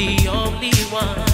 the only one.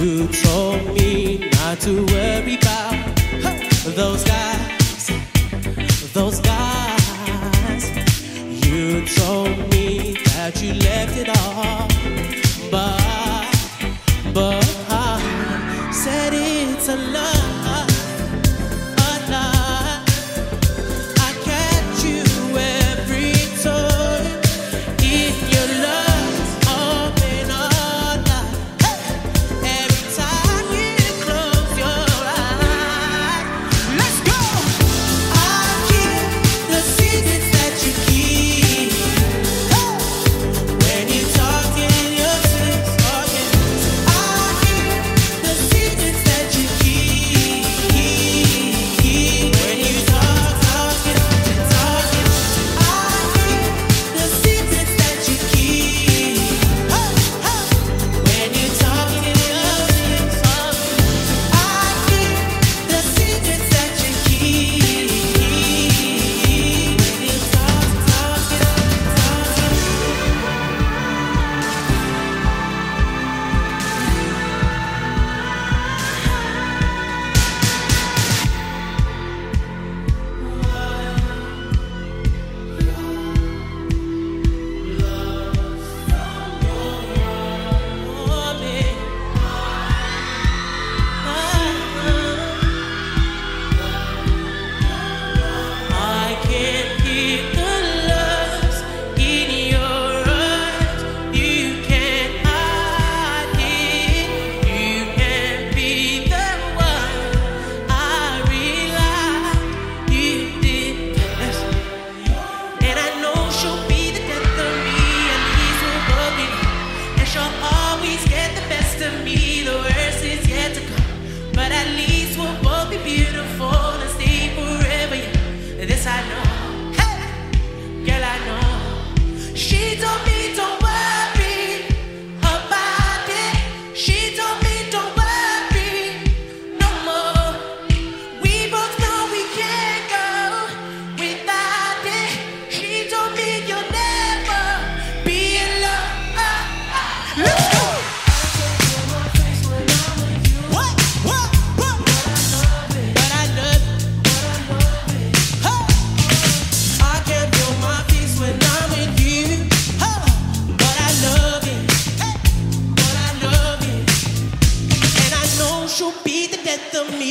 You told me not to worry about those guys, those guys. You told me that you left it all.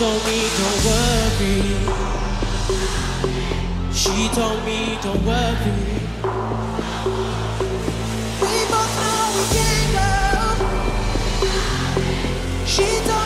told me don't worry. She told me don't worry. We both know we can go. She told